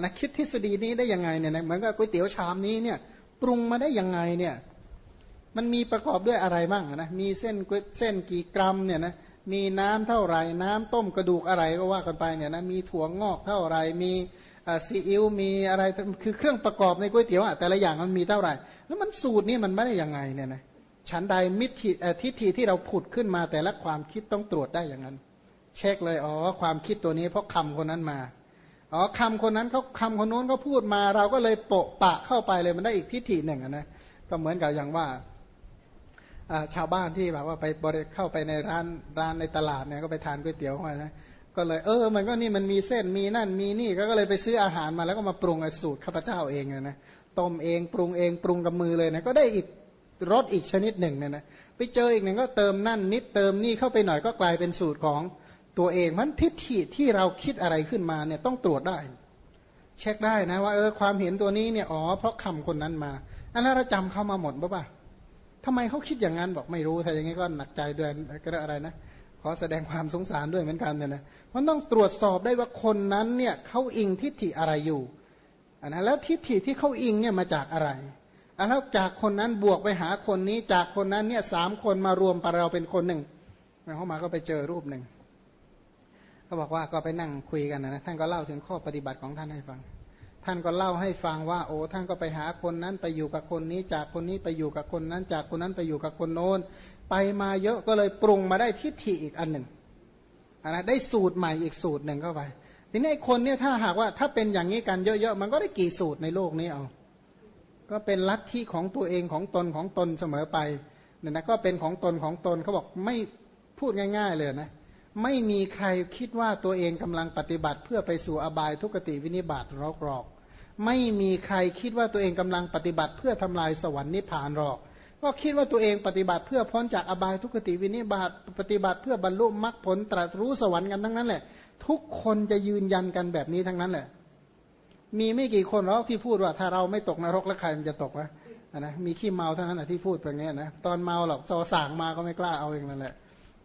นะคิดทฤษฎีนี้ได้ยังไงเนี่ยนะเหมือนกับก๋วยเตี๋ยวชามนี้เนี่ยปรุงมาได้ยังไงเนี่ยมันมีประกอบด้วยอะไรบ้างนะมีเส้นเส้นกี่กรัมเนี่ยนะมีน้ำเท่าไหร่ น้ำต้มกระดูกอะไรก็ว่ากันไปเนี่ยนะมีถั่วงอกเท่าไหร่มีซีอิ๊วมีอะไรคือเครื่องประกอบในก๋วยเตี๋ยวอะแต่ละอย่างมันมีเท่าไหร่ แล้วมันสูตรนี้มันไม่ได้ยังไงเนี่ยนะชั้นใดมิติทิฏฐิที่เราผุดขึ้นมาแต่ละความคิดต้องตรวจได้อย่างนั้น เช็คเลยอ๋อความคิดตัวนี้เพราะคำคนนั้นมา อ๋อคำคนนั้นเขาคำคนโน้นเขาพูดมา เราก็เลยโปะปะเข้าไปเลยมันได้อีกทิฏฐิหนึ่งนะก็เหมือนกับอย่างว่าชาวบ้านที่แบบว่าไปบริเข้าไปในร้านร้านในตลาดเนี่ยก็ไปทานก๋วยเตี๋ยวมานะก็เลยเออ มันก็นี่มันมีเส้นมีนั่นมีนี่ก็เลยไปซื้ออาหารมาแล้วก็มาปรุงสูตรข้าพเจ้าเองนะต้มเองปรุงเองปรุงกับมือเลยนะก็ได้อีกรสอีกชนิดหนึ่งเนี่ยนะไปเจออีกหนึ่งก็เติมนั่นนิดเติมนี่เข้าไปหน่อยก็กลายเป็นสูตรของ ตัวเองมันทิฏฐิที่เราคิดอะไรขึ้นมาเนี่ยต้องตรวจได้ เช็คได้นะว่าเออความเห็นตัวนี้เนี่ยอ๋อเพราะคำคนนั้นมาอันนั้นเราจำเข้ามาหมดป่ะป่ะทำไมเขาคิดอย่างนั้นบอกไม่รู้ถ้าอย่างนี้ก็หนักใจด้วยก็อะไรนะขอแสดงความสงสารด้วยเหมือนกันเนี่ยนะมันต้องตรวจสอบได้ว่าคนนั้นเนี่ยเขาอิงทิฏฐิอะไรอยู่อันนั้นแล้วทิฏฐิที่เขาอิงเนี่ยมาจากอะไรอันแล้วจากคนนั้นบวกไปหาคนนี้จากคนนั้นเนี่ยสามคนมารวมปเราเป็นคนหนึ่งเขามาก็ไปเจอรูปหนึ่ง เขาบอกว่าก็ไปนั่งคุยกันนะท่านก็เล่าถึงข้อปฏิบัติของท่านให้ฟัง ท่านก็เล่าให้ฟังว่า โอ้ท่านก็ไปหาคนนั้นไปอยู่กับคนนี้ จากคนนี้ไปอยู่กับคนนั้น จากคนนั้นไปอยู่กับคนโน้น ไปมาเยอะก็เลยปรุงมาได้ทิฏฐิอีกอันหนึ่งนนะได้สูตรใหม่อีกสูตรหนึ่งเข้าไปทีนี้คนเนี่ยถ้าหากว่าถ้าเป็นอย่างนี้กันเยอะๆมันก็ได้กี่สูตรในโลกนี้เอาก็เป็นลัทธิของตัวเองของตนของตนเสมอไปเนี่ยนะก็เป็นของตนของตนเขาบอกไม่พูดง่าย ๆ เลยนะ ไม่มีใครคิดว่าตัวเองกำลังปฏิบัติ เพื่อไปสู่อบายทุกติวินิบาตรอกรอก ไม่มีใครคิดว่าตัวเองกำลังปฏิบัติ เพื่อทำลายสวรรค์นิพพานหรอก ก็คิดว่าตัวเองปฏิบัติเพื่อพ้นจากอบายทุกติวินิบาตปฏิบัติเพื่อบรรลุมรรคผลตรัสรู้สวรรค์กันทั้งนั้นแหละ ทุกคนจะยืนยันกันแบบนี้ทั้งนั้นแหละ มีไม่กี่คนหรอกที่พูดว่าถ้าเราไม่ตกนรกแล้วใครมันจะตกวะนะมีขี้เมาเท่านั้นแหะที่พูดแบบนี้นะตอนเมาหรอกจอสางมาก็ไม่กล้าเอาเองนั่นแหละ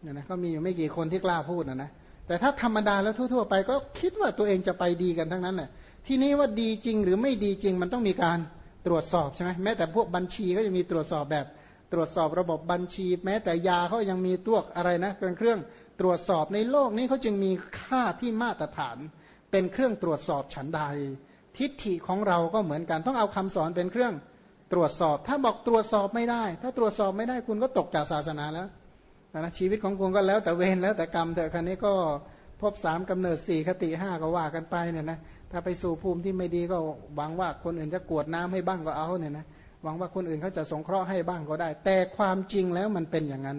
เนี่ยนะก็มีอยู่ไม่กี่คนที่กล้าพูดนะนะแต่ถ้าธรรมดาแล้วทั่วๆไปก็คิดว่าตัวเองจะไปดีกันทั้งนั้นแหละทีนี้ว่าดีจริงหรือไม่ดีจริงมันต้องมีการตรวจสอบใช่ไหมแม้แต่พวกบัญชีก็จะมีตรวจสอบแบบตรวจสอบระบบบัญชี แม้แต่ยาเขายังมีตัวอะไรนะเป็นเครื่องตรวจสอบในโลกนี้เขาจึงมีค่าที่มาตรฐาน เป็นเครื่องตรวจสอบฉันใด ทิฏฐิของเราก็เหมือนกันต้องเอาคำสอนเป็นเครื่องตรวจสอบ ถ้าบอกตรวจสอบไม่ได้ ถ้าตรวจสอบไม่ได้คุณก็ตกจากศาสนาแล้ว นะชีวิตของคุณก็แล้วแต่เวรแล้วแต่กรรมแต่ครั้นี้ก็พบสามกำเนิดสี่คติห้าก็ว่ากันไปเนี่ยนะถ้าไปสู่ภูมิที่ไม่ดีก็หวังว่าคนอื่นจะกวดน้ำให้บ้างก็เอาเนี่ยนะหวังว่าคนอื่นเขาจะสงเคราะห์ให้บ้างก็ได้ แต่ความจริงแล้วมันเป็นอย่างนั้น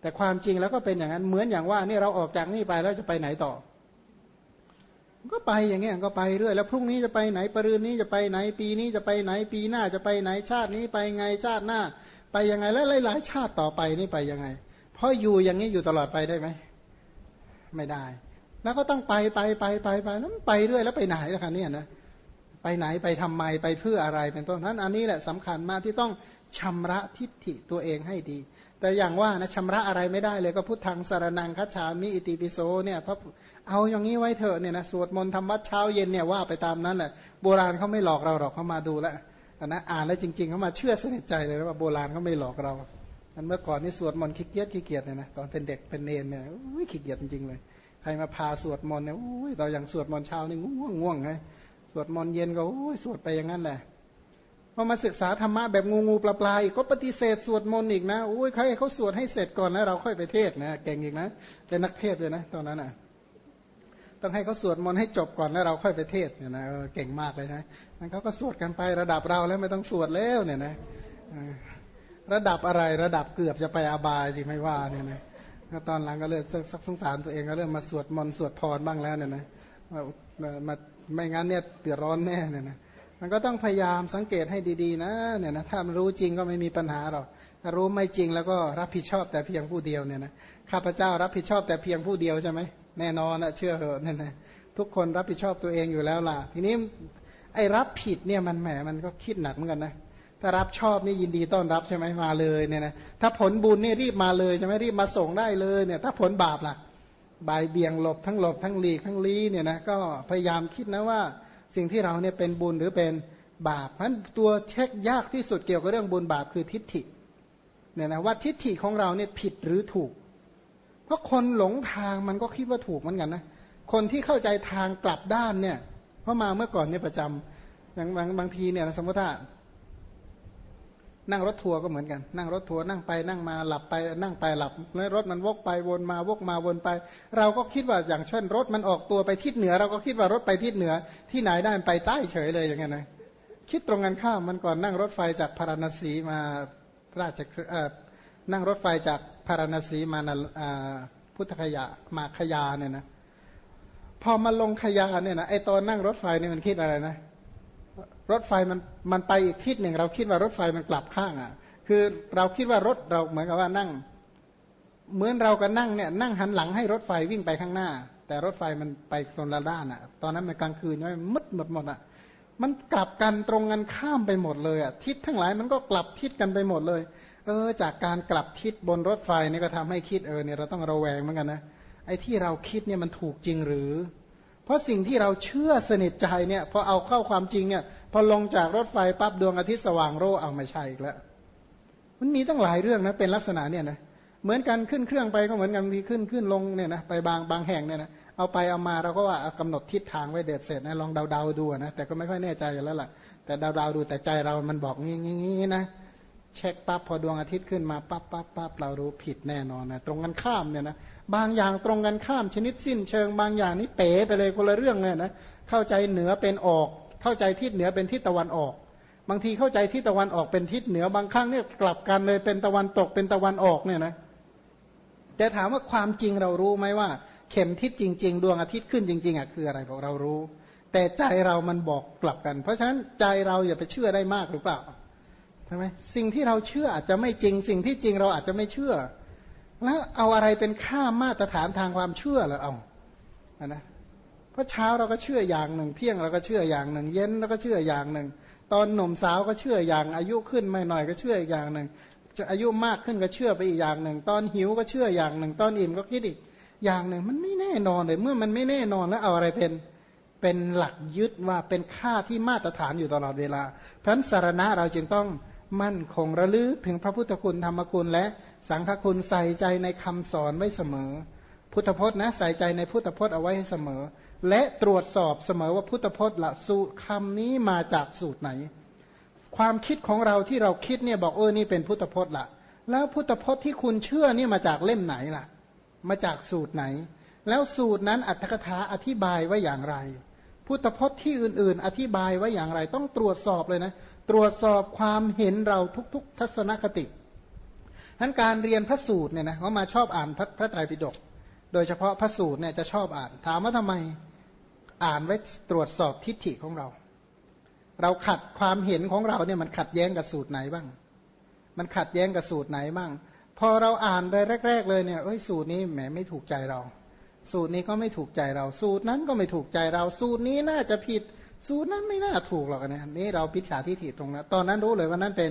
แต่ความจริงแล้วก็เป็นอย่างนั้นเหมือนอย่างว่านี่เราออกจากนี่ไปแล้วจะไปไหนต่อ ก็ไปอย่างเงี้ยก็ไปเรื่อยแล้วพรุ่งนี้จะไปไหนปรืนนี้จะไปไหนปีนี้จะไปไหนปีหน้าจะไปไหนชาตินี้ไปไงชาติหน้า ไปยังไงแล้วหลายๆชาติต่อไปนี่ไปยังไง เพราะอยู่อย่างนี้อยู่ตลอดไปได้ไหม ไม่ได้ แล้วก็ต้องไปไปไปไปไปแล้วไปเรื่อยแล้วไปไหนล่ะคะเนี่ยนะไปไหนไปทำไมไปเพื่ออะไรเป็นต้นนั้นอันนี้แหละสำคัญมากที่ต้องชำระทิฏฐิตัวเองให้ดี แต่อย่างว่านะชำระอะไรไม่ได้เลยก็พุทธังสารนังคัจฉามิอิติปิโสเนี่ยพระเอาอย่างนี้ไว้เถอะเนี่ยนะสวดมนต์ทำวัดเช้าเย็นเนี่ยว่าไปตามนั้นแหละโบราณเขาไม่หลอกเราหรอกเขามาดูแล้วนะอ่านแล้วจริงๆเขามาเชื่อสนิทใจเลยว่าโบราณเขาไม่หลอกเรา อันเมื่อก่อนนี่สวดมนต์ขี้เกียจขี้เกียจเนี่ยนะตอนเป็นเด็กเป็นเนนเนี่ยอุ้ยขี้เกียจจริงๆเลยใครมาพาสวดมนต์เนี่ยอุ้ยเราอย่างสวดมนต์เช้านี่ง่วงง่วงไงสวดมนต์เย็นก็โอ้ยสวดไปอย่างนั้นแหละพอมาศึกษาธรรมะแบบงูงูปลาปลาอีกก็ปฏิเสธสวดมนต์อีกนะโอ้ยใครเขาสวดให้เสร็จก่อนแล้วเราค่อยไปเทศนะเก่งอีกนะเป็นนักเทศเลยนะตอนนั้นอะต้องให้เขาสวดมนต์ให้จบก่อนแล้วเราค่อยไปเทศเนี่ยนะเก่งมากเลยนะมันเขาก็สวดกันไประดับเราแล้วไม่ต้องสวดแล้วเนี่ยนะ ระดับอะไรระดับเกือบจะไปอบายสิไม่ว่าเนี่ยนะก็ตอนหลังก็เริ่มสักสงสารตัวเองก็เริ่มมาสวดมนต์สวดพรบ้างแล้วเนี่ยนะมาไม่งั้นเนี่ยเดือดร้อนแน่เนี่ยนะมันก็ต้องพยายามสังเกตให้ดีๆนะเนี่ยนะถ้ามันรู้จริงก็ไม่มีปัญหาหรอกถ้ารู้ไม่จริงแล้วก็รับผิดชอบแต่เพียงผู้เดียวเนี่ยนะข้าพเจ้ารับผิดชอบแต่เพียงผู้เดียวใช่ไหมแน่นอนนะเชื่อเหอะเนี่ยนะทุกคนรับผิดชอบตัวเองอยู่แล้วล่ะ ทีนี้ไอ้รับผิดเนี่ยมันแหมมันก็คิดหนักเหมือนกันนะ ถ้ารับชอบนี่ยินดีต้อนรับใช่ไหมมาเลยเนี่ยนะถ้าผลบุญนี่รีบมาเลยใช่ไหมรีบมาส่งได้เลยเนี่ย ถ้าผลบาปล่ะบายเบี่ยงหลบทั้งหลบทั้งหลีกทั้งลี้เนี่ยนะก็พยายามคิดนะว่าสิ่งที่เราเนี่ยเป็นบุญหรือเป็นบาปเพราะตัวเช็คยากที่สุดเกี่ยวกับเรื่องบุญบาปคือทิฏฐิเนี่ยนะว่าทิฏฐิของเราเนี่ยผิดหรือถูก เพราะคนหลงทางมันก็คิดว่าถูกเหมือนกันนะคนที่เข้าใจทางกลับด้านเนี่ยเพราะมาเมื่อก่อนเนี่ยประจำอย่างบางบางทีเนี่ยสมมติว่า นั่งรถทัวร์ก็เหมือนกัน นั่งรถทัวร์นั่งไปนั่งมาหลับไปนั่งไปหลับแล้วรถมันวกไปวนมาวกมาวนไป เราก็คิดว่าอย่างเช่น รถมันออกตัวไปทิศเหนือ เราก็คิดว่ารถไปทิศเหนือ ที่ไหนได้ไปใต้เฉยเลยอย่างเงี้ยนะคิดตรงกันข้ามมันก่อนนั่งรถไฟจากพาราณสีมาราชเออนั่งรถไฟจากพาราณสีมาพุทธคยามาขยาเนี่ยนะพอมาลงขยาเนี่ยนะไอตอนนั่งรถไฟเนี่ยมันคิดอะไรนะ รถไฟมันมันไปอีกทิศหนึ่ง เราคิดว่ารถไฟมันกลับข้างอะ คือเราคิดว่ารถเราเหมือนกับว่านั่ง เหมือนเราก็นั่งเนี่ยนั่งหันหลังให้รถไฟวิ่งไปข้างหน้า แต่รถไฟมันไปโซนละด้านอะ ตอนนั้นมันกลางคืนมันมืดหมดหมดอะ มันกลับกันตรงกันข้ามไปหมดเลยอะทิศทั้งหลายมันก็กลับทิศกันไปหมดเลย เออ จากการกลับทิศบนรถไฟนี่ก็ทำให้คิดเออเนี่ยเราต้องระแวงเหมือนกันนะไอ้ที่เราคิดเนี่ยมันถูกจริงหรือ เพราะสิ่งที่เราเชื่อสนิทใจเนี่ยพอเอาเข้าความจริงเนี่ยพอลงจากรถไฟปั๊บดวงอาทิตย์สว่างโร่เอาไม่ใช่อีกแล้วมันมีตั้งหลายเรื่องนะเป็นลักษณะเนี่ยนะเหมือนกันขึ้นเครื่องไปก็เหมือนกันมีขึ้นขึ้นลงเนี่ยนะไปบางบางแห่งเนี่ยนะเอาไปเอามาเราก็ว่ากำหนดทิศทางไว้เด็ดเสร็จนะลองเดาๆดูนะแต่ก็ไม่ค่อยแน่ใจแล้วล่ะ แต่เดาๆดูแต่ใจเรามันบอกงี้งี้นะ เช็คปั๊บพอดวงอาทิตย์ขึ้นมาปั๊บปั๊บปั๊บเรารู้ผิดแน่นอนนะตรงกันข้ามเนี่ยนะบางอย่างตรงกันข้ามชนิดสิ้นเชิงบางอย่างนี่เป๋ไปเลยคนละเรื่องเลยนะเข้าใจเหนือเป็นออก เข้าใจทิศเหนือเป็นทิศตะวันออก บางทีเข้าใจทิศตะวันออกเป็นทิศเหนือบางครั้งเนี่ยกลับกันเลยเป็นตะวันตกเป็นตะวันออกเนี่ยนะแต่ถามว่าความจริงเรารู้ไหมว่า เข็มทิศจริง ๆ ดวงอาทิตย์ขึ้นจริงๆอะคืออะไรบอกเรารู้ แต่ใจเรามันบอกกลับกัน เพราะฉะนั้นใจเราอย่าไปเชื่อได้มากหรือเปล่า ใช่ไหมสิ่งที่เราเชื่ออาจจะไม่จริง สิ่งที่จริงเราอาจจะไม่เชื่อ แล้วเอาอะไรเป็นค่ามาตรฐานทางความเชื่อเหรอเอานะเพราะเช้าเราก็เชื่ออย่างหนึ่ง เที่ยงเราก็เชื่ออย่างหนึ่ง เย็นเราก็เชื่ออย่างหนึ่ง ตอนหนุ่มสาวก็เชื่ออย่าง อายุขึ้นไม่หน่อยก็เชื่ออีกอย่างหนึ่งจะอายุมากขึ้นก็เชื่อไปอีกอย่างหนึ่ง ตอนหิวก็เชื่ออย่างหนึ่ง ตอนอิ่มก็คิดอีกอย่างหนึ่ง มันไม่แน่นอนเลย เมื่อมันไม่แน่นอนแล้วเอาอะไรเป็นเป็นหลักยึดว่าเป็นค่าที่มาตรฐานอยู่ตลอดเวลาเพราะฉะนั้นสารณะเราจึงต้อง มั่นคงระลึกถึงพระพุทธคุณธรรมคุณและสังฆคุณใส่ใจในคำสอนไว้เสมอ พุทธพจน์นะใส่ใจในพุทธพจน์เอาไว้ให้เสมอ และตรวจสอบเสมอว่าพุทธพจน์ละสูตรคำนี้มาจากสูตรไหน ความคิดของเราที่เราคิดเนี่ยบอกเออนี่เป็นพุทธพจน์ละแล้วพุทธพจน์ที่คุณเชื่อนี่มาจากเล่มไหนล่ะ มาจากสูตรไหน แล้วสูตรนั้นอัตถกถาอธิบายไว้อย่างไรพุทธพจน์ที่อื่น ๆ อธิบายไว้อย่างไร ต้องตรวจสอบเลยนะ ตรวจสอบความเห็นเราทุกๆ ทัศนคติทั้นการเรียนพระสูตรเนี่ยนะเขามาชอบอ่านพระพระไตรปิฎกโดยเฉพาะพระสูตรเนี่ยจะชอบอ่าน ถามว่าทำไมอ่านไว้ตรวจสอบทิฏฐิของเรา เราขัดความเห็นของเราเนี่ยมันขัดแย้งกับสูตรไหนบ้าง มันขัดแย้งกับสูตรไหนบ้าง พอเราอ่านไปแรก ๆ เลยเนี่ยเอ้ยสูตรนี้แหมไม่ถูกใจเรา สูตรนี้ก็ไม่ถูกใจเรา สูตรนั้นก็ไม่ถูกใจเรา สูตรนี้น่าจะผิด สูตรนั้นไม่น่าถูกหรอกนะนี่เราพิจฉาทิฏฐิตรงนั้น ตอนนั้นรู้เลยว่านั้นเป็น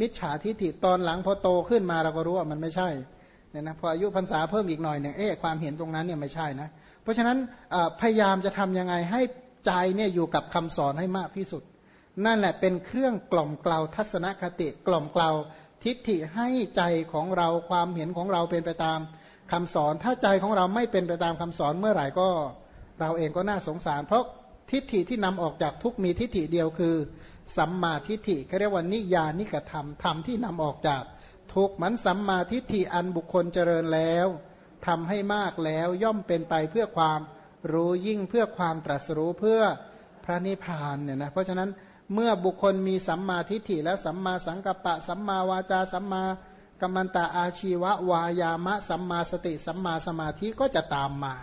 มิจฉาทิฏฐิตอนหลังพอโตขึ้นมาเราก็รู้ว่ามันไม่ใช่เนี่ยนะพออายุพรรษาเพิ่มอีกหน่อยเนี่ยเอ๊ะความเห็นตรงนั้นเนี่ยไม่ใช่นะ เพราะฉะนั้นพยายามจะทํำยังไงให้ใจเนี่ยอยู่กับคำสอนให้มากที่สุด นั่นแหละเป็นเครื่องกล่อมเกลาทัศนคติกล่อมเกลาทิฏฐิให้ใจของเราความเห็นของเราเป็นไปตามคำสอน ถ้าใจของเราไม่เป็นไปตามคำสอนเมื่อไหร่ก็ เราเองก็น่าสงสาร เพราะ ทิฏฐิที่นำออกจากทุกมีทิฏฐิเดียวคือ สัมมาทิฏฐิเขาเรียกว่านิยานิกธรรมธรรมที่นำออกจากทุกมันสัมมาทิฏฐิอันบุคคลเจริญแล้วทำให้มากแล้วย่อมเป็นไปเพื่อความรู้ยิ่งเพื่อความตรัสรู้เพื่อพระนิพพานเนี่ยนะเพราะฉะนั้นเมื่อบุคคลมีสัมมาทิฏฐิแล้วสัมมาสังกัปปะ สัมมาวาจา สัมมากัมมันตาอาชีวะวายามะ สัมมาสติ สัมมาสมาธิก็จะตามมา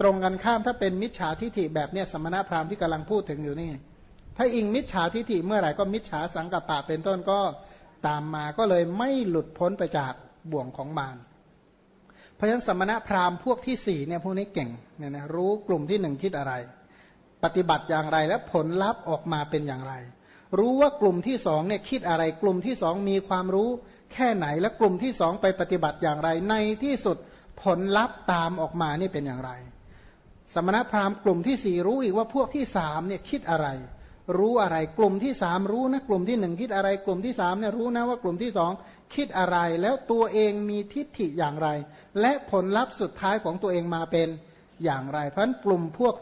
ตรงกันข้ามถ้าเป็นมิจฉาทิฏฐิแบบเนี้ยสมณพราหมณ์ที่กำลังพูดถึงอยู่นี่ ถ้าอิงมิจฉาทิฏฐิเมื่อไหร่ก็มิจฉาสังกัปปะเป็นต้นก็ตามมาก็เลยไม่หลุดพ้นไปจากบ่วงของมารเพราะฉะนั้นสมณพราหมณ์พวกที่สี่เนี่ยพวกนี้เก่งเนี่ยนะรู้กลุ่มที่หนึ่งคิดอะไร ปฏิบัติอย่างไรและผลลัพธ์ออกมาเป็นอย่างไร รู้ว่ากลุ่มที่สองเนี่ยคิดอะไร กลุ่มที่สองมีความรู้แค่ไหนและกลุ่มที่สองไปปฏิบัติอย่างไรในที่สุดผลลัพธ์ตามออกมานี่เป็นอย่างไร สมณพราหมณ์กลุ่มที่สี่รู้อีกว่าพวกที่สามเนี่ยคิดอะไร รู้อะไร กลุ่มที่สามรู้นะกลุ่มที่หนึ่งคิดอะไร กลุ่มที่สามเนี่ยรู้นะว่ากลุ่มที่สองคิดอะไร แล้วตัวเองมีทิฏฐิอย่างไร และผลลัพธ์สุดท้ายของตัวเองมาเป็นอย่างไร เพราะนั้นกลุ่มพวก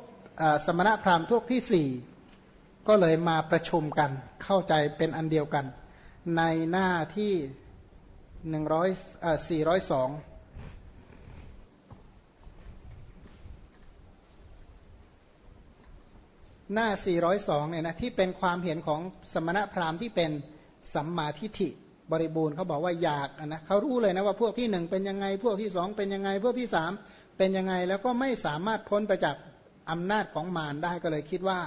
สมณพราหมณ์พวกที่สี่ก็เลยมาประชุมกันเข้าใจเป็นอันเดียวกัน ในหน้าที่หนึ่งร้อยสี่ร้อยสอง หน้า 402 เนี่ยนะที่เป็นความเห็นของสมณพราหมณ์ที่เป็นสัมมาทิฏฐิบริบูรณ์เขาบอกว่าอยากนะเขารู้เลยนะว่าพวกที่หนึ่งเป็นยังไง พวกที่สองเป็นยังไง พวกที่สามเป็นยังไง แล้วก็ไม่สามารถพ้นไปจากอำนาจของมารได้ก็เลยคิดว่า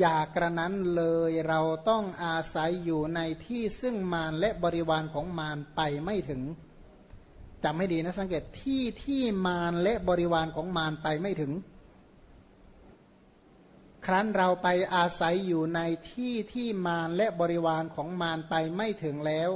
อยากกระนั้นเลยเราต้องอาศัยอยู่ในที่ซึ่งมารและบริวารของมารไปไม่ถึงจำให้ดีนะสังเกตที่ที่มารและบริวารของมารไปไม่ถึง ครั้นเราไปอาศัยอยู่ในที่ที่มารและบริวารของมารไปไม่ถึงแล้ว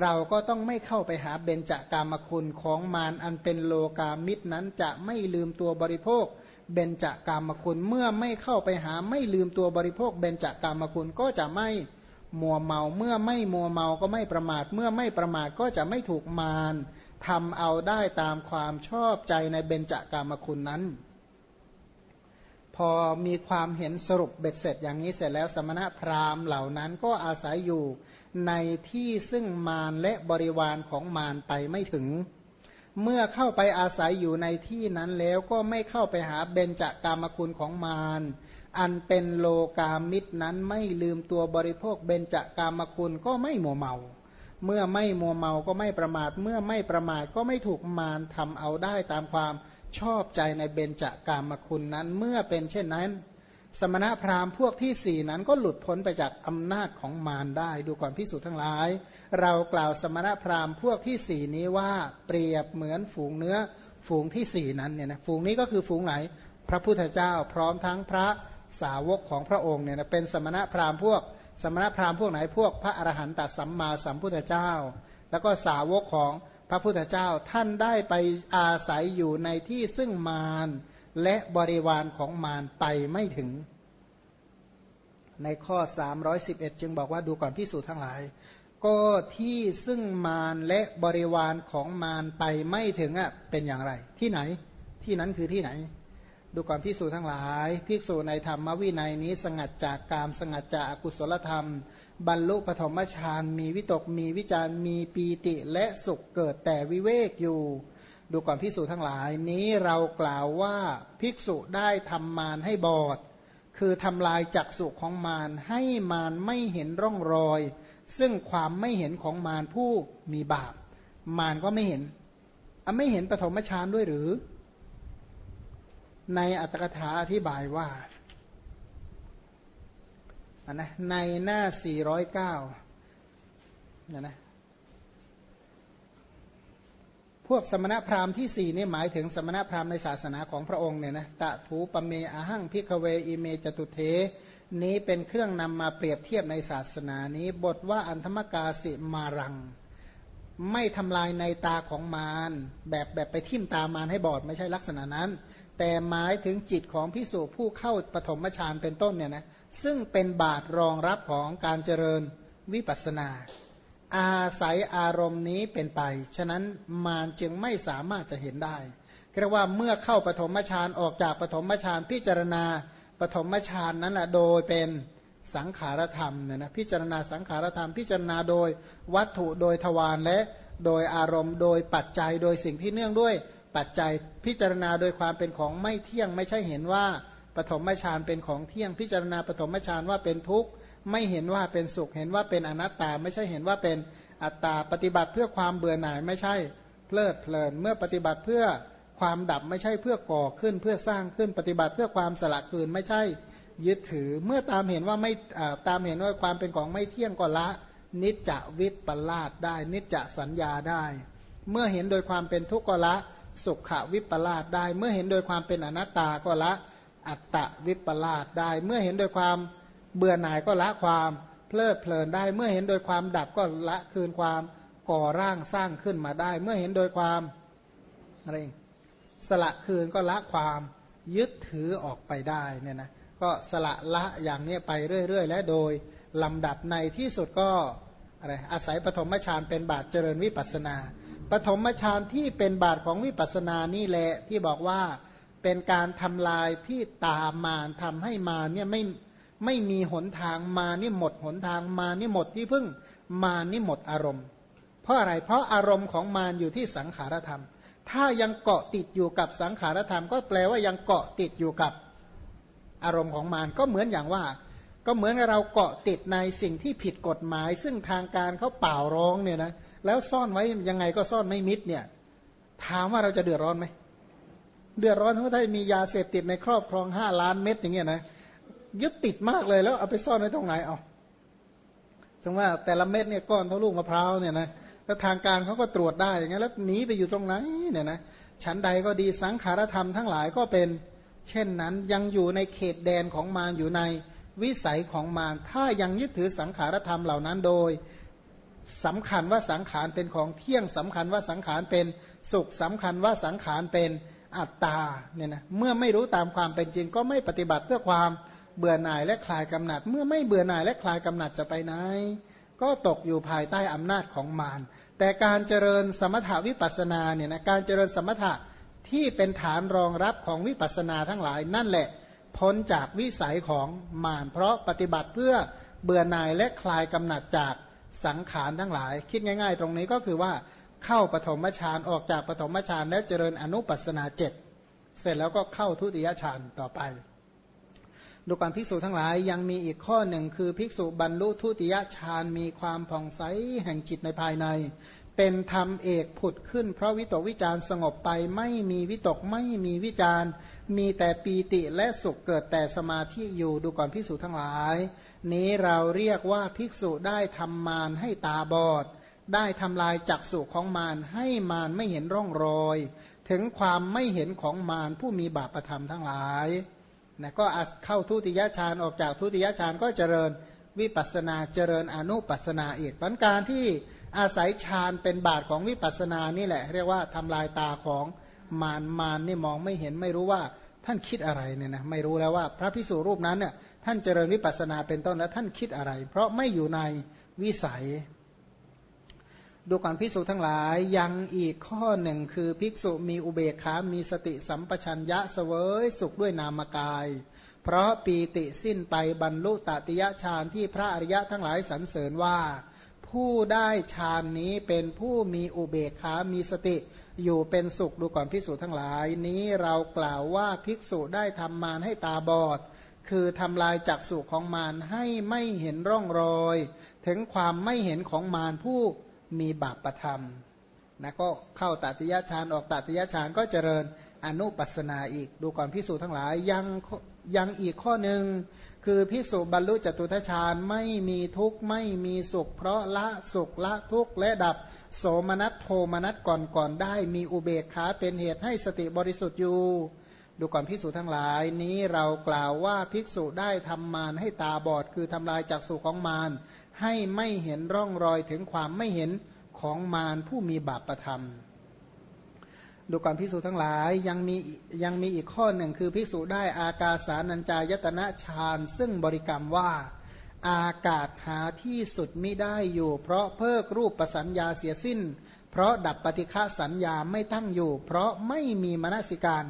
เราก็ต้องไม่เข้าไปหาเบญจากามคุณของมารอันเป็นโลกามิตรนั้นจะไม่ลืมตัวบริโภคเบญจากามคุณเมื่อไม่เข้าไปหาไม่ลืมตัวบริโภค เบญจากามคุณก็จะไม่มัวเมาเมื่อไม่มัวเมาก็ไม่ประมาท เมื่อไม่ประมาทก็จะไม่ถูกมารทำเอาได้ตามความชอบใจในเบญจากามคุณนั้น พอมีความเห็นสรุปเบ็ดเสร็จอย่างนี้เสร็จแล้วสมณะพราหมณ์เหล่านั้นก็อาศัยอยู่ในที่ซึ่งมารและบริวารของมารไปไม่ถึง เมื่อเข้าไปอาศัยอยู่ในที่นั้นแล้วก็ไม่เข้าไปหาเบญจากามคุณของมารอันเป็นโลกามิตรนั้นไม่ลืมตัวบริโภคเบญจากามคุณก็ไม่มัวเมา เมื่อไม่มัวเมาก็ไม่ประมาท เมื่อไม่ประมาทก็ไม่ถูกมารทำเอาได้ตามความ ชอบใจในเบญจากามคุณนั้น เมื่อเป็นเช่นนั้น สมณพราหมณ์พวกที่สี่นั้นก็หลุดพ้นไปจากอำนาจของมารได้ ดูก่อนพิสูจน์ทั้งหลาย เรากล่าวสมณพราหมณ์พวกที่สี่นี้ว่าเปรียบเหมือนฝูงเนื้อฝูงที่สี่นั้นเนี่ยนะฝูงนี้ก็คือฝูงไหน พระพุทธเจ้าพร้อมทั้งพระสาวกของพระองค์เนี่ยนะเป็นสมณพราหมณ์พวก สมณพราหมณ์พวกไหนพวกพระอรหันตสัมมาสัมพุทธเจ้า แล้วก็สาวกของ พระพุทธเจ้าท่านได้ไปอาศัยอยู่ในที่ซึ่งมารและบริวารของมารไปไม่ถึง ในข้อ 311 จึงบอกว่าดูก่อนพิสูจน์ทั้งหลาย ก็ที่ซึ่งมารและบริวารของมารไปไม่ถึงอะเป็นอย่างไร ที่ไหนที่นั้นคือที่ไหน ดูก่อนพิสูจน์ทั้งหลาย ภิกษุในธรรมวินัยนี้ สงัดจากกามสงัดจากอกุศลธรรม บรรลุปฐมฌานมีวิตกมีวิจารมีปีติและสุขเกิดแต่วิเวกอยู่ ดูก่อนภิกษุทั้งหลาย นี้เรากล่าวว่าภิกษุได้ทำมารให้บอด คือทำลายจักสุของมารให้มารไม่เห็นร่องรอย ซึ่งความไม่เห็นของมารผู้มีบาป มารก็ไม่เห็นอไม่เห็นปฐมฌานด้วยหรือ ในอัตถกถาอธิบายว่านะในหน้า 409นี่ยนะพวกสมณพราหมณ์ที่สี่นี่หมายถึงสมณพราหมณ์ในศาสนาของพระองค์เนี่ยนะตถูปเม อหํ ภิกฺขเวอิเมจตุตฺเถ นี้เป็นเครื่องนำมาเปรียบเทียบในศาสนานี้ บทว่าอันธรรมกาสิมารัง ไม่ทำลายในตาของมารแบบแบบไปทิ่มตามารให้บอดไม่ใช่ลักษณะนั้น แต่หมายถึงจิตของภิกษุผู้เข้าปฐมฌานเป็นต้นเนี่ยนะซึ่งเป็นบาทรองรับของการเจริญวิปัสนา อาศัยอารมณ์นี้เป็นไป ฉะนั้นมารจึงไม่สามารถจะเห็นได้เรียกว่าเมื่อเข้าปฐมฌานออกจากปฐมฌานพิจารณาปฐมฌานนั้นแหละโดยเป็นสังขารธรรมเนี่ยนะพิจารณาสังขารธรรมพิจารณาโดยวัตถุโดยทวารและโดยอารมณ์ โดยปัจจัยโดยสิ่งที่เนื่องด้วย ปัจจัยพิจารณาโดยความเป็นของไม่เที่ยงไม่ใช่เห็นว่าปฐมฌานเป็นของเที่ยง พิจารณาปฐมฌานว่าเป็นทุกข์ไม่เห็นว่าเป็นสุข เห็นว่าเป็นอนัตตา ไม่ใช่เห็นว่าเป็นอัตตาปฏิบัติเพื่อความเบื่อหน่ายไม่ใช่เพลิดเพลิน เมื่อปฏิบัติเพื่อความดับไม่ใช่เพื่อก่อขึ้นเพื่อสร้างขึ้นปฏิบัติเพื่อความสละคืนไม่ใช่ยึดถือ เมื่อตามเห็นว่าไม่ตามเห็นว่าความเป็นของไม่เที่ยงก็ละ นิจจวิปลาสได้ นิจจสัญญาได้ เมื่อเห็นโดยความเป็นทุกข์ก็ละ สุขวิปลาสได้ เมื่อเห็นโดยความเป็นอนัตตาก็ละอัตตวิปลาสได้ เมื่อเห็นโดยความเบื่อหน่ายก็ละความเพลิดเพลินได้ เมื่อเห็นโดยความดับก็ละคืนความก่อร่างสร้างขึ้นมาได้ เมื่อเห็นโดยความอะไรสละคืนก็ละความยึดถือออกไปได้เนี่ยนะก็สละละอย่างนี้ไปเรื่อย ๆ และโดยลำดับในที่สุดก็อะไรอาศัยปฐมฌานเป็นบาทเจริญวิปัสนา ปฐมฌานที่เป็นบาทของวิปัสสนานี่แหละที่บอกว่าเป็นการทำลายที่ตามมารทำให้มาเนี่ยไม่ไม่มีหนทางมานี่หมดหนทางมานี่หมดที่พึ่งมานี่หมดอารมณ์ เพราะอะไรเพราะอารมณ์ของมารอยู่ที่สังขารธรรม ถ้ายังเกาะติดอยู่กับสังขารธรรม ก็แปลว่ายังเกาะติดอยู่กับอารมณ์ของมารก็เหมือนอย่างว่า ก็เหมือนเราเกาะติดในสิ่งที่ผิดกฎหมาย ซึ่งทางการเขาเป่าร้องเนี่ยนะ แล้วซ่อนไว้ยังไงก็ซ่อนไม่มิดเนี่ย ถามว่าเราจะเดือดร้อนไหมเดือดร้อนเพราะถ้ามียาเสพติดในครอบครองห้าล้านเม็ดอย่างเงี้ยนะยึดติดมากเลยแล้วเอาไปซ่อนไว้ตรงไหนเอาสมมติว่าแต่ละเม็ดเนี่ยก้อนเท่าลูกมะพร้าวเนี่ยนะแล้วทางการเขาก็ตรวจได้อย่างเงี้ยแล้วหนีไปอยู่ตรงไหนเนี่ยนะชั้นใดก็ดีสังขารธรรมทั้งหลายก็เป็น เช่นนั้นยังอยู่ในเขตแดนของมารอยู่ในวิสัยของมารถ้ายังยึดถือสังขารธรรมเหล่านั้นโดย สำคัญว่าสังขารเป็นของเที่ยงสำคัญว่าสังขารเป็นสุขสำคัญว่าสังขารเป็นอัตตาเนี่ยนะเมื่อไม่รู้ตามความเป็นจริง ก็ไม่ปฏิบัติเพื่อความเบื่อหน่ายและคลายกำหนัด เมื่อไม่เบื่อหน่ายและคลายกำหนัดจะไปไหน ก็ตกอยู่ภายใต้อำนาจของมารแต่การเจริญสมถาวิปัสนาเนี่ยนะการเจริญสมถะที่เป็นฐานรองรับของวิปัสนาทั้งหลาย นั่นแหละพ้นจากวิสัยของมารเพราะปฏิบัติเพื่อเบื่อหน่ายและคลายกำหนัดจาก สังขารทั้งหลาย คิดง่าย ๆ ตรงนี้ก็คือว่าเข้าปฐมฌานออกจากปฐมฌานแล้วเจริญอนุปัสนาเจ็ดเสร็จแล้วก็เข้าทุติยฌานต่อไป ดูการภิกษุทั้งหลายยังมีอีกข้อหนึ่งคือภิกษุบรรลุทุติยฌานมีความผ่องใสแห่งจิตในภายใน เป็นธรรมเอกผุดขึ้น เพราะวิตกวิจารสงบไปไม่มีวิตกไม่มีวิจารมีแต่ปีติและสุขเกิดแต่สมาธิอยู่ดูก่อนภิกษุทั้งหลาย นี้เราเรียกว่าภิกษุได้ทำมารให้ตาบอด ได้ทำลายจักสุของมารให้มารไม่เห็นร่องรอย ถึงความไม่เห็นของมารผู้มีบาปประธรรมทั้งหลาย นะก็เข้าทุติยฌานออกจากทุติยฌานก็เจริญวิปัสนาเจริญอนุปัสนาอีกปัญการที่อาศัยฌานเป็นบาทของวิปัสนานี่แหละ เรียกว่าทำลายตาของมารมารนี่มองไม่เห็นไม่รู้ว่าท่านคิดอะไรเนี่ยนะไม่รู้แล้วว่าพระพิสุรูปนั้นเนี่ยท่านเจริญวิปัสนาเป็นต้นแล้วท่านคิดอะไร เพราะไม่อยู่ในวิสัย ดูก่อนภิกษุทั้งหลายยังอีกข้อหนึ่งคือภิกษุมีอุเบกขา มีสติสัมปชัญญะเสวยสุขด้วยนามกาย เพราะปีติสิ้นไปบรรลุตติยฌานที่พระอริยะทั้งหลายสรรเสริญว่า ผู้ได้ฌานนี้เป็นผู้มีอุเบกขา มีสติอยู่เป็นสุขดูก่อนภิกษุทั้งหลาย นี้เรากล่าวว่าภิกษุได้ทำมารให้ตาบอด คือทำลายจักสุของมารให้ไม่เห็นร่องรอย ถึงความไม่เห็นของมารผู้ มีบาปประทำนะก็เข้าตัติยฌานออกตัติยฌานก็เจริญอนุปัสนาอีก ดูก่อนพิสูจทั้งหลายยังยังอีกข้อหนึ่งคือพิสูจบรรลุจตุทชานไม่มีทุกข์ไม่มีสุข เพราะละสุขละทุกข์และดับ โสมนัสโทมนัสก่อนก่อนได้ มีอุเบกขาเป็นเหตุให้สติบริสุทธิ์อยู่ ดูก่อนพิสูจทั้งหลายนี้เรากล่าวว่าภิกษุได้ทำมารให้ตาบอด คือทำลายจากสุของมาร ให้ไม่เห็นร่องรอยถึงความไม่เห็นของมารผู้มีบาปประทำดูก่อนพิสูจทั้งหลายยังมียังมีอีกข้อหนึ่งคือพิสูจได้อากาสานัญจายตนะฌานซึ่งบริกรรมว่าอากาศหาที่สุดไม่ได้อยู่ เพราะเพิกรูปประสัญญาเสียสิ้น เพราะดับปฏิฆาสัญญาไม่ตั้งอยู่ เพราะไม่มีมนสิการ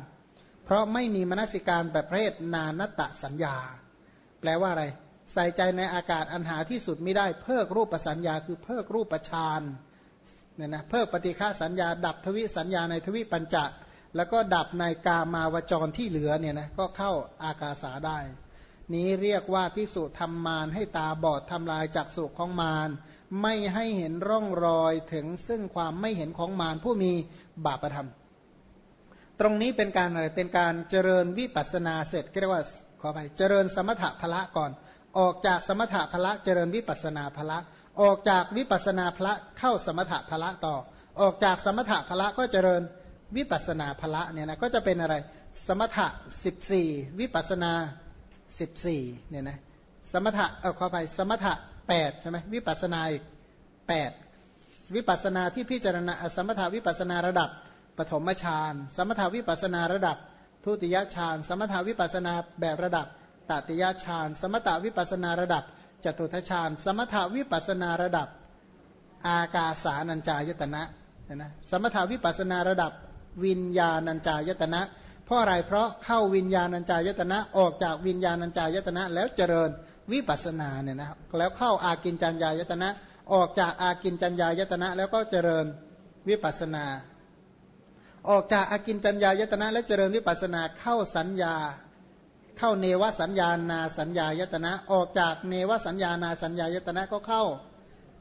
เพราะไม่มีมนสิการแบบเพศนานตะสัญญา แปลว่าอะไร ใส่ใจในอากาศอันหาที่สุดไม่ได้ เพิกรูปสัญญาคือเพิกรูปฌานเนี่ยนะเพิกปฏิฆาสัญญา ดับทวิสัญญาในทวิปัญจะแล้วก็ดับในกามาวจรที่เหลือเนี่ยนะก็เข้าอากาสาได้ นี้เรียกว่าภิกษุทำมารให้ตาบอดทำลายจักสุของมารไม่ให้เห็นร่องรอยถึงซึ่งความไม่เห็นของมารผู้มีบาปธรรม ตรงนี้เป็นการอะไรเป็นการเจริญวิปัสนาเสร็จเรียกว่าขอไปเจริญสมถะพละก่อน ออกจากสมถะพละเจริญวิปัสนาพละ ออกจากวิปัสนาพละเข้าสมถะพละต่อ ออกจากสมถะพละก็เจริญวิปัสนาพละเนี่ยนะก็จะเป็นอะไร สมถะ14 วิปัสนา14เนี่ยนะสมถะเออขอไปสมถะ8ใช่ไหมวิปัสนาอีก8วิปัสนาที่พิจารณาสมถะวิปัสนาระดับปฐมฌาน สมถะวิปัสนาระดับทุทุติยฌาน สมถาวิปัสนาแบบระดับ ตติยฌาน สมถาวิปัสนาระดับจตุทฌาน สมถาวิปัสนาระดับ อากาสานัญจายตนะนะสมถาวิปัสนาระดับวิญญาณัญจายตนะเพราะอะไรเพราะเข้าวิญญาณัญจายตนะออกจากวิญญาณัญจายตนะ แล้วเจริญวิปัสนาเนี่ยนะแล้วเข้าอากินจัญญายตนะ ออกจากอากินจัญญายตนะ แล้วก็เจริญวิปัสนา ออกจากอากินจัญญายตนะ และเจริญวิปัสนาเข้าสัญญา เข้าเนวสัญญานาสัญญายตนะออกจากเนวสัญญานาสัญญายตนะก็เข้า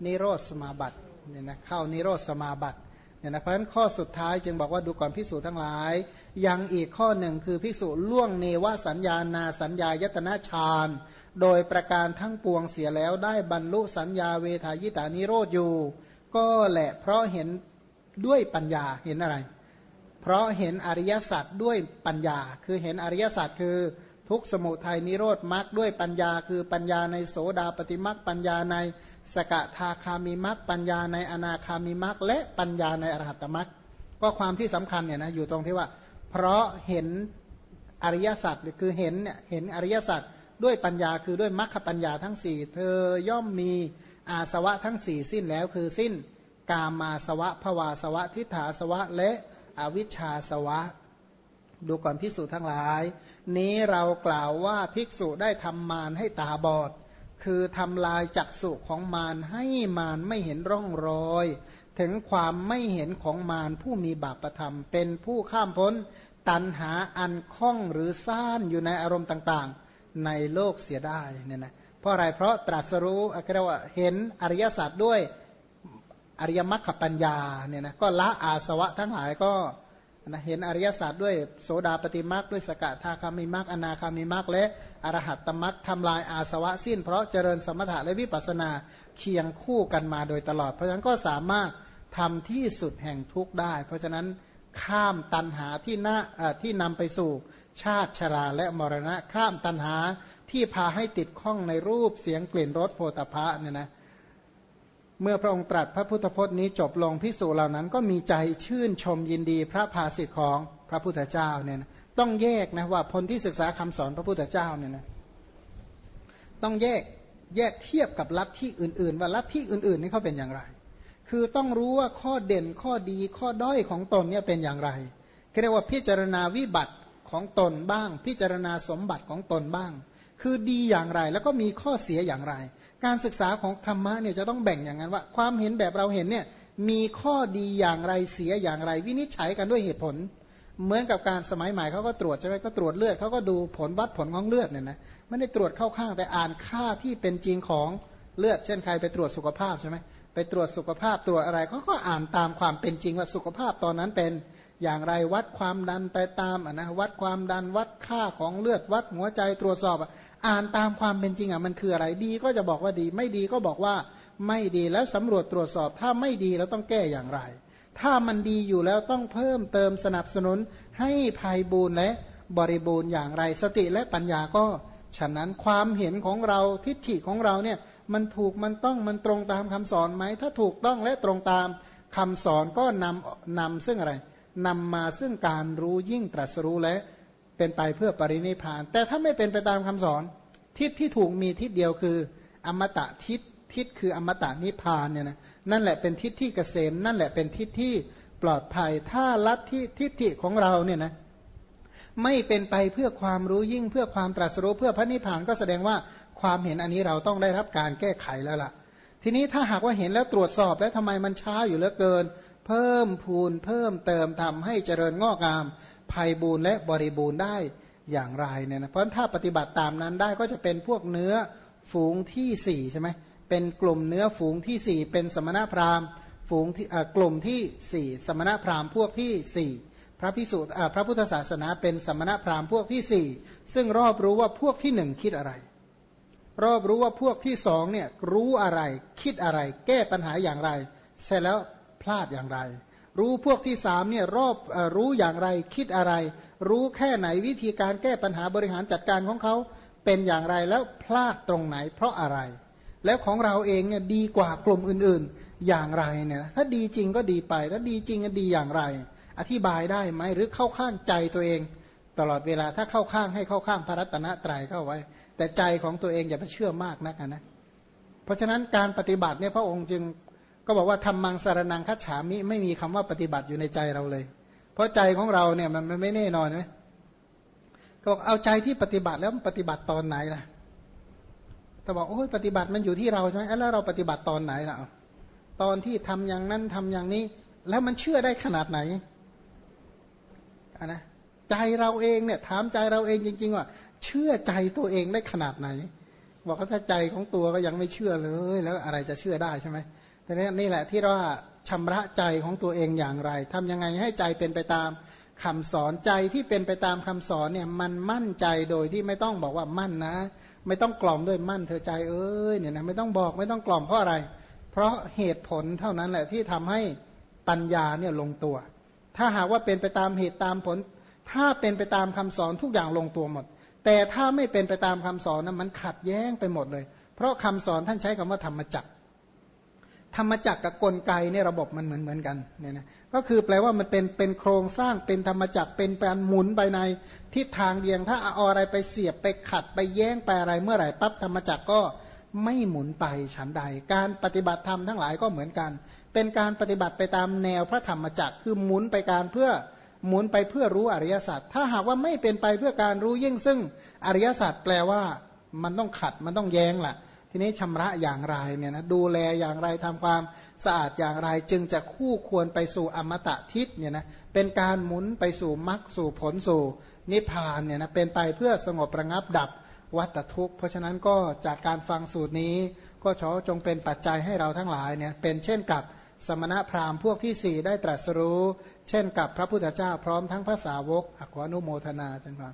นิโรธสมาบัติเนี่ยนะเข้านิโรธสมาบัติเนี่ยนะเพราะฉะนั้นข้อสุดท้ายจึงบอกว่าดูก่อนพิสูจทั้งหลาย ยังอีกข้อหนึ่งคือพิสูจล่วงเนวสัญญานาสัญญายตนะฌานโดยประการทั้งปวงเสียแล้วได้บรรลุสัญญาเวทายตานิโรธอยู่ ก็แหละเพราะเห็นด้วยปัญญาเห็นอะไร เพราะเห็นอริยสัจด้วยปัญญา คือเห็นอริยสัจคือ ทุกสมุทัยนิโรธมรรคด้วยปัญญา คือปัญญาในโสดาปฏิมรรคปัญญาในสกทาคามิมรรคปัญญาในอนาคามิมรรคและปัญญาในอรหัตมรรคก็ความที่สำคัญเนี่ยนะอยู่ตรงที่ว่า เพราะเห็นอริยสัจคือเห็นเนี่ยเห็นอริยสัจด้วยปัญญาคือด้วยมรรคปัญญาทั้งสี่เธอย่อมมีอาสวะทั้งสี่สิ้นแล้วคือสิ้นกามาสวะภวาสวะทิฏฐาสวะและอวิชชาสวะ ดูก่อนภิกษุทั้งหลาย นี้เรากล่าวว่าภิกษุได้ทำมารให้ตาบอด คือทำลายจักษุของมารให้มารไม่เห็นร่องรอย ถึงความไม่เห็นของมารผู้มีบาปประธรรม เป็นผู้ข้ามพ้นตันหาอันคล้องหรือซ่านอยู่ในอารมณ์ต่างๆ ในโลกเสียได้เนี่ยนะเพราะอะไรเพราะตรัสรู้เรียกว่าเห็นอริยศาสัจด้วยอริยมรรคปัญญาเนี่ยนะก็ละอาสวะทั้งหลายก็ นะเห็นอริยศาสตร์ด้วยโสดาปฏิมรรคด้วยสกทาคามิมรรคอนาคามิมรรคและอรหัตตมรรคทำลายอาสวะสิ้น เพราะเจริญสมถะและวิปัสนาเคียงคู่กันมาโดยตลอด เพราะฉะนั้นก็สามารถทำที่สุดแห่งทุกข์ได้ เพราะฉะนั้นข้ามตันหาที่น่าที่นำไปสู่ชาติชราและมรณะข้ามตันหาที่พาให้ติดข้องในรูปเสียงกลิ่นรสโพธพะเนี่ยนะ เมื่อพระองค์ตรัสพระพุทธพจน์นี้จบลงพิสูจเหล่านั้นก็มีใจชื่นชมยินดีพระภาสิทธิของพระพุทธเจ้าเนี่ยนะต้องแยกนะว่าคนที่ศึกษาคำสอนพระพุทธเจ้าเนี่ยนะต้องแยกแยกเทียบกับลัทธิอื่น ๆ ว่าลัทธิอื่น ๆ นี่เขาเป็นอย่างไร คือต้องรู้ว่าข้อเด่นข้อดีข้อด้อยของตนเนี่ยเป็นอย่างไรเรียกว่าพิจารณาวิบัติของตนบ้าง พิจารณาสมบัติของตนบ้าง คือดีอย่างไร แล้วก็มีข้อเสียอย่างไร การศึกษาของธรรมะเนี่ยจะต้องแบ่งอย่างนั้นว่า ความเห็นแบบเราเห็นเนี่ยมีข้อดีอย่างไรเสียอย่างไร วินิจฉัยกันด้วยเหตุผล เหมือนกับการสมัยใหม่เขาก็ตรวจใช่ไหมก็ตรวจเลือดเขาก็ดูผลวัดผลของเลือดเนี่ยนะไม่ได้ตรวจเข้าข้างแต่อ่านค่าที่เป็นจริงของเลือด เช่นใครไปตรวจสุขภาพใช่ไหมไปตรวจสุขภาพตรวจอะไรเขาก็อ่านตามความเป็นจริงว่าสุขภาพตอนนั้นเป็น อย่างไรวัดความดันไปตามอะนะวัดความดันวัดค่าของเลือดวัดหัวใจตรวจสอบอ่านตามความเป็นจริงอะมันคืออะไรดีก็จะบอกว่าดี ไม่ดีก็บอกว่าไม่ดีแล้วสำรวจตรวจสอบถ้าไม่ดีแล้วต้องแก้อย่างไร ถ้ามันดีอยู่แล้วต้องเพิ่มเติมสนับสนุนให้ภัยบูรณ์และบริบูรณ์อย่างไร สติและปัญญาก็ ฉะนั้นความเห็นของเราทิฏฐิของเราเนี่ยมันถูกมันต้องมันตรงตามคำสอนไหมถ้าถูกต้องและตรงตามคำสอนก็นำนำซึ่งอะไร นำมาซึ่งการรู้ยิ่งตรัสรู้และเป็นไปเพื่อปรินิพาน แต่ถ้าไม่เป็นไปตามคำสอน ทิศที่ถูกมีทิศเดียวคือ อมตะทิศทิศคืออมตะนิพานเนี่ยนะนั่นแหละเป็นทิศที่เกษม นั่นแหละเป็นทิศที่ปลอดภัย ถ้าลัทธิทิฏฐิของเราเนี่ยนะไม่เป็นไปเพื่อความรู้ยิ่งเพื่อความตรัสรู้เพื่อพระนิพพานก็แสดงว่าความเห็นอันนี้เราต้องได้รับการแก้ไขแล้วล่ะ ทีนี้ถ้าหากว่าเห็นแล้วตรวจสอบแล้วทำไมมันช้าอยู่เหลือเกิน เพิ่มพูนเพิ่มเติมทำให้เจริญงอกงามภัยบูรณ์และบริบูรณ์ได้อย่างไรเนี่ยนะเพราะถ้าปฏิบัติตามนั้นได้ก็จะเป็นพวกเนื้อฝูงที่สี่ใช่ไหมเป็นกลุ่มเนื้อฝูงที่สี่เป็นสมณพราหมณ์ฝูงที่กลุ่มที่สี่สมณพราหมณ์พวกที่สี่พระพิสุพระพุทธศาสนาเป็นสมณพราหมณ์พวกที่สี่ซึ่งรอบรู้ว่าพวกที่หนึ่งคิดอะไร รอบรู้ว่าพวกที่สองเนี่ยรู้อะไรคิดอะไร แก้ปัญหาอย่างไร เสร็จแล้ว พลาดอย่างไร รู้พวกที่สามเนี่ยรอบอรู้อย่างไรคิดอะไร รู้แค่ไหนวิธีการแก้ปัญหาบริหารจัดการของเขาเป็นอย่างไรแล้วพลาดตรงไหน เพราะอะไร แล้วของเราเองเนี่ยดีกว่ากลุ่มอื่นๆอย่างไรเนี่ยถ้าดีจริงก็ดีไป ถ้าดีจริงก็ดีอย่างไร อธิบายได้ไหมหรือเข้าข้างใจตัวเอง ตลอดเวลาถ้าเข้าข้างให้เข้าข้างพระรัตนตรัยเข้าไว้ แต่ใจของตัวเองอย่าไปเชื่อมากนักนะเพราะฉะนั้นการปฏิบัติเนี่ยพระองค์จึง ก็บอกว่าทำมังสารนังคัจฉามิไม่มีคำว่าปฏิบัติอยู่ในใจเราเลย เพราะใจของเราเนี่ยมันไม่แน่นอนไหมก็บอกเอาใจที่ปฏิบัติแล้วปฏิบัติตอนไหนล่ะแต่บอกโอ้ยปฏิบัติมันอยู่ที่เราใช่ไหมแล้วเราปฏิบัติตอนไหนล่ะตอนที่ทำอย่างนั้นทำอย่างนี้ แล้วมันเชื่อได้ขนาดไหนนะใจเราเองเนี่ยถามใจเราเองจริง ๆ ว่า เชื่อใจตัวเองได้ขนาดไหน บอกว่าถ้าใจของตัวก็ยังไม่เชื่อเลย แล้วอะไรจะเชื่อได้ใช่ไหม ทีนี้นี่แหละที่ว่าชำระใจของตัวเองอย่างไรทำยังไงให้ใจเป็นไปตามคำสอนใจที่เป็นไปตามคำสอนเนี่ยมันมั่นใจโดยที่ไม่ต้องบอกว่ามั่นนะ ไม่ต้องกล่อมด้วยมั่นเธอใจเอ้ยเนี่ยนะไม่ต้องบอกไม่ต้องกล่อมเพราะอะไร เพราะเหตุผลเท่านั้นแหละที่ทำให้ปัญญาเนี่ยลงตัว ถ้าหากว่าเป็นไปตามเหตุตามผล ถ้าเป็นไปตามคำสอนทุกอย่างลงตัวหมด แต่ถ้าไม่เป็นไปตามคำสอนนะมันขัดแย้งไปหมดเลย เพราะคำสอนท่านใช้คำว่าธรรมจักร ธรรมจักรกับกลไกในระบบมันเหมือนเหมือนกันเนี่ยนะก็คือแปลว่ามันเป็นเป็นโครงสร้างเป็นธรรมจักรเป็นการหมุนไปในทิศทางเดียง ถ้าเอาอะไรไปเสียบไปขัดไปแย้งไปอะไรเมื่อไหร่ปั๊บธรรมจักรก็ไม่หมุนไปฉันใด การปฏิบัติธรรมทั้งหลายก็เหมือนกัน เป็นการปฏิบัติไปตามแนวพระธรรมจักรคือหมุนไปการเพื่อหมุนไปเพื่อรู้อริยสัจถ้าหากว่าไม่เป็นไปเพื่อการรู้ยิ่งซึ่งอริยสัจแปลว่ามันต้องขัดมันต้องแย้งแหละ ทีนี้ชำระอย่างไรเนี่ยนะดูแลอย่างไรทำความสะอาดอย่างไรจึงจะคู่ควรไปสู่อมตะทิศเนี่ยนะเป็นการหมุนไปสู่มรรคสู่ผลสู่นิพพานเนี่ยนะเป็นไปเพื่อสงบระงับดับวัตทุกข์ เพราะฉะนั้นก็จากการฟังสูตรนี้ ก็ขอจงเป็นปัจจัยให้เราทั้งหลายเนี่ยเป็นเช่นกับสมณพราหมณ์พวกที่สี่ได้ตรัสรู้ เช่นกับพระพุทธเจ้าพร้อมทั้งภาษาวกอักวานุโมทนาจังหวะ